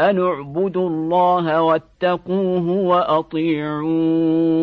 أن اعبدوا الله واتقوه وأطيعون